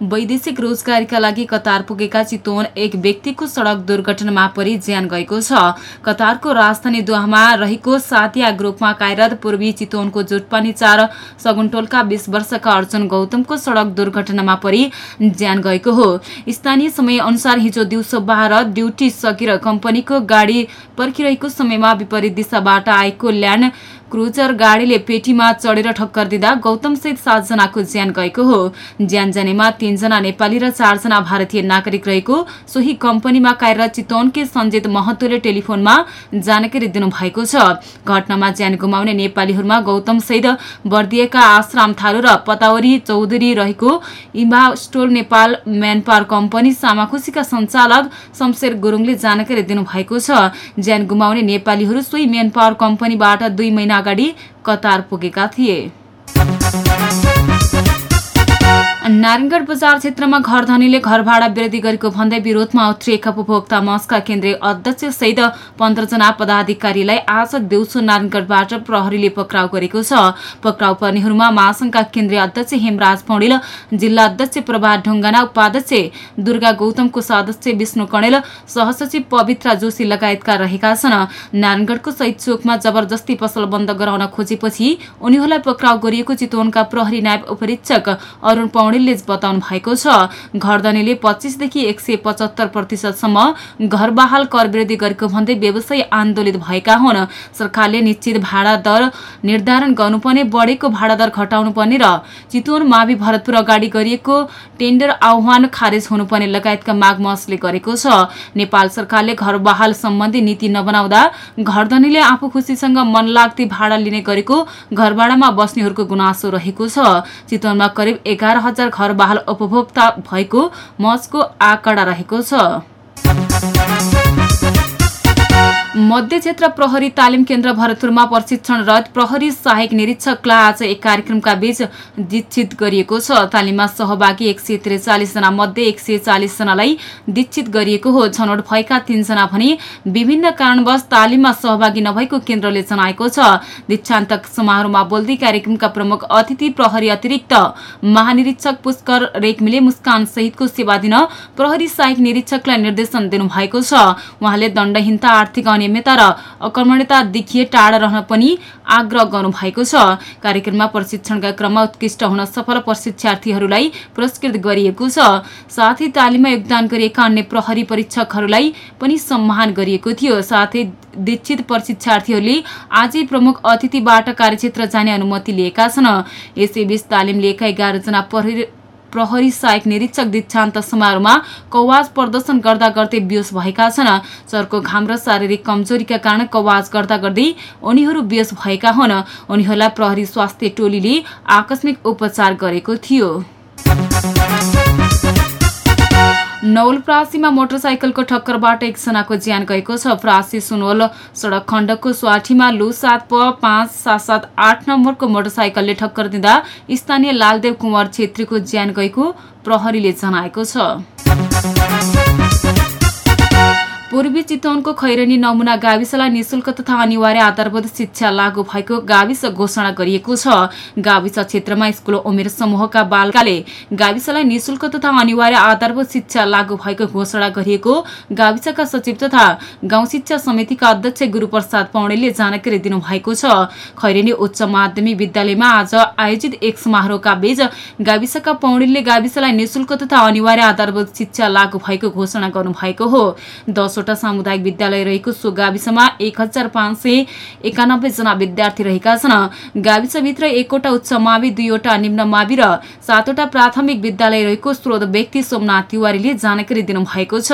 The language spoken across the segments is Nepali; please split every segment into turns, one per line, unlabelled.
वैदेशिक रोजगारीका लागि कतार पुगेका चितवन एक व्यक्तिको सड़क दुर्घटनामा परि ज्यान गएको छ। कतारको राजधानी दोहामा रहेको सातिया ग्रुपमा कार्यरत पूर्वी चितवनको जुटपानी चार सगुनटोलका बीस वर्षका अर्जुन गौतमको सड़क दुर्घटनामा परि ज्यान गएको हो। स्थानीय समय अनुसार हिजो दिउँसो बाह्र ड्युटी सकेर कम्पनीको गाडी पर्खिरहेको समयमा विपरीत दिशाबाट आएको ल्यान्ड क्रुजर गाडीले पेटीमा चढेर ठक्कर दिँदा गौतमसहित सातजनाको ज्यान गएको हो। ज्यान जानेमा तीनजना नेपाली र चारजना भारतीय नागरिक रहेको सोही कम्पनीमा कार्यरत चितवनकी सञ्जित महतोले टेलिफोनमा जानकारी दिनुभएको छ। घटनामा ज्यान गुमाउने नेपालीहरूमा गौतमसहित बर्दिएका आश्राम थारू र पतावरी चौधरी रहेको इम्बा स्टोल नेपाल म्यानपावर कम्पनी सामाखुसीका सञ्चालक शमशेर गुरुङले जानकारी दिनुभएको छ। ज्यान गुमाउने नेपालीहरू सोही म्यानपावर कम्पनीबाट दुई महिना अगाडि कतार पुगेका थिए। नारायणगढ बजार क्षेत्रमा घर धनीले घर भाडा वृद्धि गरेको भन्दै विरोधमा उत्रिएका उपभोक्ता मञ्चका केन्द्रीय अध्यक्ष सहित पन्ध्रजना पदाधिकारीलाई आज दिउँसो नारायणगढबाट प्रहरीले पक्राउ गरेको छ। पक्राउ पर्नेहरूमा महासंघका केन्द्रीय अध्यक्ष हेमराज पौडेल जिल्ला अध्यक्ष प्रभात ढुङ्गाना उपाध्यक्ष दुर्गा गौतमको सदस्य विष्णु कणेल सहसचिव पवित्रा जोशी लगायतका रहेका छन्। नारायणगढको शहीद चोकमा जबरजस्ती पसल बन्द गराउन खोजेपछि उनीहरूलाई पक्राउ गरिएको चितवनका प्रहरी नायब उपरीक्षक अरूण पौडेल पौडेलले बताउनु भएको छ। घरधनीले पच्चिसदेखि एक सय पचहत्तर प्रतिशतसम्म घर बहाल कर वृद्धि गरेको भन्दै व्यवसायी आन्दोलित भएका हुन्। सरकारले निश्चित भाडा दर निर्धारण गर्नुपर्ने बढेको भाडा दर घटाउनु पर्ने र चितवन मावि भरतपुर अगाडि गरिएको टेन्डर आह्वान खारेज हुनुपर्ने लगायतका माग मसले गरेको छ। नेपाल सरकारले घर बहाल सम्बन्धी नीति नबनाउँदा घरधनीले आफू खुसीसँग मन लाग्दै भाडा लिने गरेको घर भाडामा बस्नेहरूको गुनासो रहेको छ। चितवनमा करिब एघार हजार घर बहाल उपभोक्ता भएको मचको आँकडा रहेको छ। मध्य क्षेत्र प्रहरी तालिम केन्द्र भरतपुरमा प्रशिक्षणरत प्रहरी सहायक निरीक्षकलाई आज एक कार्यक्रमका बीच दीक्षित गरिएको छ। तालिममा सहभागी एक सय त्रिचालिसजना मध्ये एक सय चालिसजनालाई दीक्षित गरिएको हो। छनौट भएका तीनजना भने विभिन्न कारणवश तालिममा सहभागी नभएको केन्द्रले जनाएको छ। दीक्षान्त समारोहमा बोल्दै कार्यक्रमका प्रमुख अतिथि प्रहरी अतिरिक्त महानिरीक्षक पुष्कर रेग्मीले मुस्कान सहितको सेवा दिन प्रहरी सहायक निरीक्षकलाई निर्देशन दिनुभएको छ। उहाँले दण्डहीनता आर्थिक अनियमितता र अकर्मण्यता देखिए टाढा रहन पनि आग्रह गर्नु भएको छ। कार्यक्रममा प्रशिक्षणका क्रममा उत्कृष्ट हुन सफल प्रशिक्षार्थीहरूलाई पुरस्कृत गरिएको छ। साथै तालिममा योगदान गरिएका अन्य प्रहरी परीक्षकहरूलाई पनि सम्मान गरिएको थियो। साथै दीक्षित प्रशिक्षार्थीहरूले आजै प्रमुख अतिथिबाट कार्यक्षेत्र जाने अनुमति लिएका छन्। यसैबीच तालिम लिएका एघारजना प्रहरी सहायक निरीक्षक दीक्षान्त समारोहमा कवाज प्रदर्शन गर्दा गर्दै बेहोस भएका छन्। चर्को घाम र शारीरिक कमजोरीका कारण कवाज गर्दा गर्दै उनीहरू बेहोस भएका हुन्। उनीहरूलाई प्रहरी स्वास्थ्य टोलीले आकस्मिक उपचार गरेको थियो। नौलप्रासीमा मोटरसाइकलको ठक्करबाट एकजनाको ज्यान गएको छ। प्रासी सुनवल सडक खण्डको स्वाठीमा लु सात प पाँच सात सात आठ नम्बरको मोटरसाइकलले ठक्कर दिँदा स्थानीय लालदेव कुमार छेत्रीको ज्यान गएको प्रहरीले जनाएको छ। पूर्वी चितवनको खैरनी नमुना गाविसलाई निशुल्क तथा अनिवार्य आधारभूत शिक्षा लागू भएको गाविस घोषणा गरिएको छ। गाविस क्षेत्रमा स्कुल उमेर समूहका बालकाले गाविसलाई निशुल्क तथा अनिवार्य आधारभूत शिक्षा लागू भएको घोषणा गरिएको गाविसका सचिव तथा गाउँ शिक्षा समितिका अध्यक्ष गुरूप्रसाद पौडेलले जानकारी दिनुभएको छ। खैरेनी उच्च माध्यमिक विद्यालयमा आज आयोजित एक समारोहका बीच गाविसका पौडेलले गाविसलाई निशुल्क तथा अनिवार्य आधारभूत शिक्षा लागू भएको घोषणा गर्नुभएको हो। दसवटा सामुदायिक विद्यालय रहेको सो गाविसमा एक हजार पाँच सय एकानब्बे जना विद्यार्थी रहेका छन्। गाविसभित्र एकवटा उच्च मावि दुईवटा निम्न मावि र सातवटा प्राथमिक विद्यालय रहेको स्रोत व्यक्ति सोमनाथ तिवारीले जानकारी दिनुभएको छ।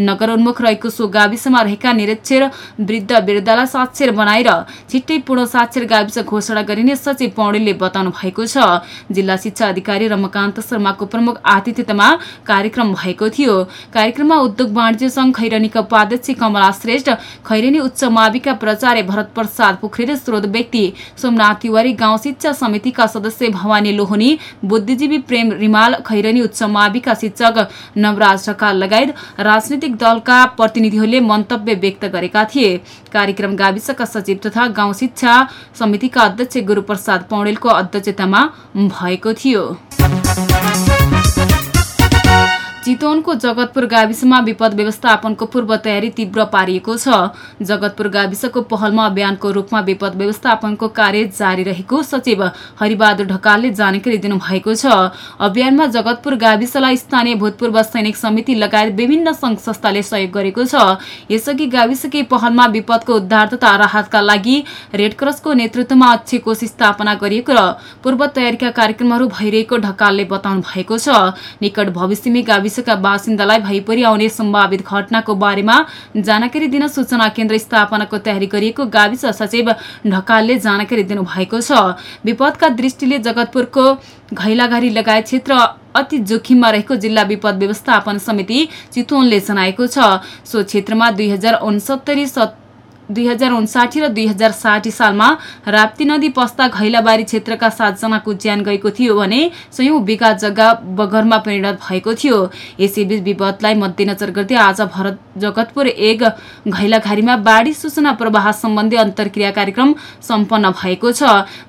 नगर उन्मुख रहेको सो गाविसमा रहेका निरक्षर वृद्ध वृद्धलाई साक्षर बनाएर छिट्टै पूर्ण साक्षर गाविस घोषणा गरिने सचिव पौडेलले बताउनु भएको छ। जिल्ला शिक्षा अधिकारी रमकान्त शर्माको प्रमुख आतिथ्यतामा कार्यक्रम भएको थियो। कार्यक्रममा उद्योग वाणिज्य संघ खैरनीका उपाध्यक्ष कमला श्रेष्ठ खैरनी उच्च माविका प्रचार्य भरत प्रसाद पोखरेल स्रोत व्यक्ति सोमनाथ तिवारी गाउँ शिक्षा समितिका सदस्य भवानी लोहनी बुद्धिजीवी प्रेम रिमाल खैरनी उच्च माविका शिक्षक नवराज ढकाल लगायत राजनैतिक दलका प्रतिनिधिहरूले मन्तव्य व्यक्त गरेका थिए। कार्यक्रम गाविसका सचिव तथा गाउँ शिक्षा समितिका अध्यक्ष गुरूप्रसाद पौडेलको अध्यक्षतामा भएको थियो। चितवनको जगतपुर गाविसमा विपद व्यवस्थापनको पूर्व तयारी तीव्र पारिएको छ। जगतपुर गाविसको पहलमा अभियानको रूपमा विपद व्यवस्थापनको कार्य जारी रहेको सचिव हरिबहादुर ढकालले जानकारी दिनुभएको छ। अभियानमा जगतपुर गाविसलाई स्थानीय भूतपूर्व सैनिक समिति लगायत विभिन्न संघ संस्थाले सहयोग गरेको छ। यसअघि गाविसकै पहलमा विपदको उद्धार तथा राहतका लागि रेडक्रसको नेतृत्वमा अच्छे कोष स्थापना गरिएको र पूर्व तयारीका कार्यक्रमहरू भइरहेको ढकालले बताउनु भएको छ। निकट भविष्यमै गाविस गाविसका बासिन्दालाई भइपरि आउने सम्भावित घटनाको बारेमा जानकारी दिन सूचना केन्द्र स्थापनाको तयारी गरिएको गाविस सचिव ढकालले जानकारी दिनुभएको छ। विपदका दृष्टिले जगतपुरको घैलाघारी लगायत क्षेत्र अति जोखिममा रहेको जिल्ला विपद व्यवस्थापन समिति चितवनले जनाएको छ। सो क्षेत्रमा दुई हजार उनसत्तरी दुई हजार उन्साठी र दुई हजार साठी सालमा राप्ती नदी पस्ता घैलाबारी क्षेत्रका सातजनाको ज्यान गएको थियो भने सयौं बिघा जग्गा बगरमा परिणत भएको थियो। यसैबीच विपदलाई मध्यनजर गर्दै आज भरत जगतपुर एक घैलाघारीमा बाढी सूचना प्रवाह सम्बन्धी अन्तर्क्रिया कार्यक्रम सम्पन्न भएको छ।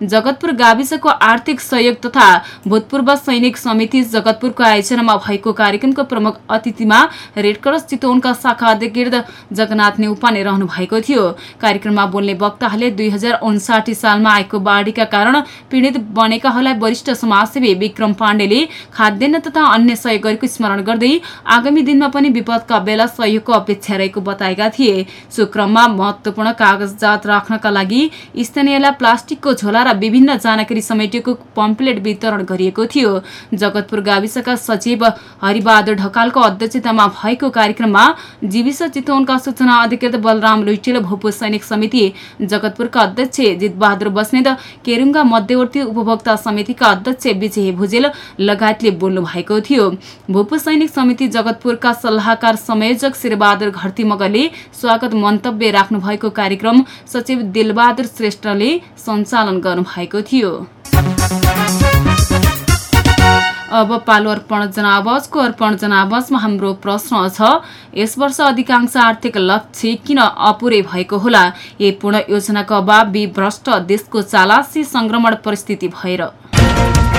जगतपुर गाविसको आर्थिक सहयोग तथा भूतपूर्व सैनिक समिति जगतपुरको आयोजनामा भएको कार्यक्रमको प्रमुख अतिथिमा रेडक्रस चितवनका शाखा अध्यक्ष जगन्नाथ नेउपाने रहनु भएको थियो। कार्यक्रममा बोल्ने वक्ताहरूले दुई सालमा आएको बाढीका कारण पीड़ित बनेकाहरूलाई वरिष्ठ समाजसेवी विक्रम पाण्डेले खाद्यान्न तथा अन्य सहयोग गरेको स्मरण गर्दै आगामी दिनमा पनि विपदका बेला सहयोगको अपेक्षा रहेको बताएका थिए। सो क्रममा महत्वपूर्ण कागजात राख्नका लागि स्थानीयलाई प्लास्टिकको झोला र विभिन्न जानकारी समेटिएको पम्पलेट वितरण गरिएको थियो। जगतपुर गाविसका सचिव हरिबहादुर ढकालको अध्यक्षतामा भएको कार्यक्रममा जीविस चितवनका सूचना अधिकृत बलराम लुइटेल भूपू सैनिक समिति जगतपुरका अध्यक्ष जितबहादुर बस्नेत केरुङ्गा मध्यवर्ती उपभोक्ता समितिका अध्यक्ष विजय भुजेल लगायतले बोल्नु भएको थियो। भूपू समिति जगतपुरका सल्लाहकार संयोजक श्रीबहादुर घरती मगरले स्वागत मन्तव्य राख्नु भएको कार्यक्रम सचिव दिलबहादुर श्रेष्ठले सञ्चालन गर्नुभएको थियो। अब पालो अर्पण जनावाजको अर्पण जनावाजमा हाम्रो प्रश्न छ यस वर्ष अधिकांश आर्थिक लक्ष्य किन अपुरै भएको होला? ए पूर्ण योजनाको अभाव विभ्रष्ट देशको चालासी संक्रमण परिस्थिति भएर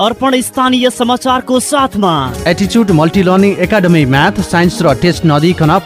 अर्पण स्थानीय समाचारको साथमा।
एटिच्युड multi learning academy math science र टेस्ट नदिकन